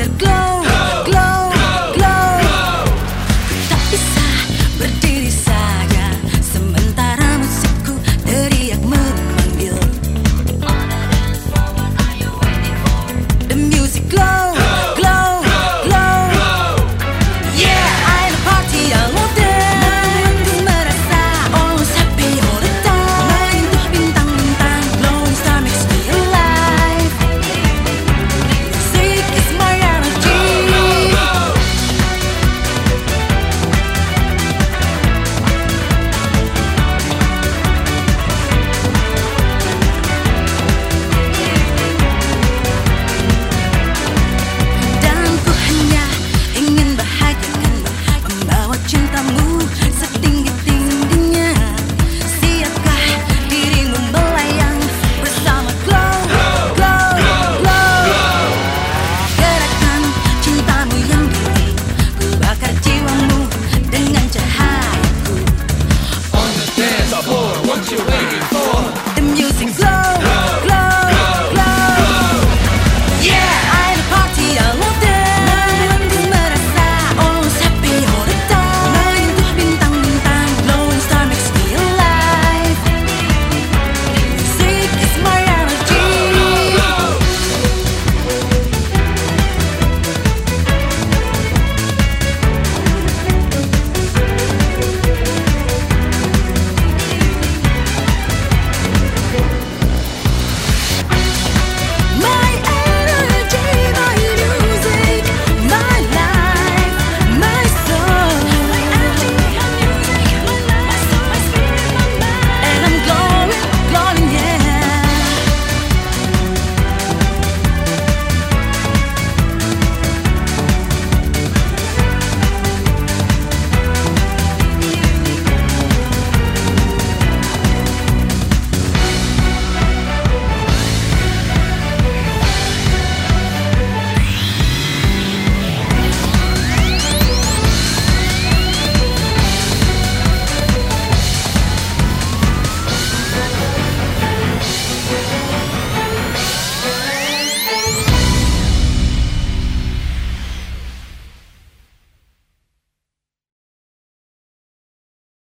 that glow.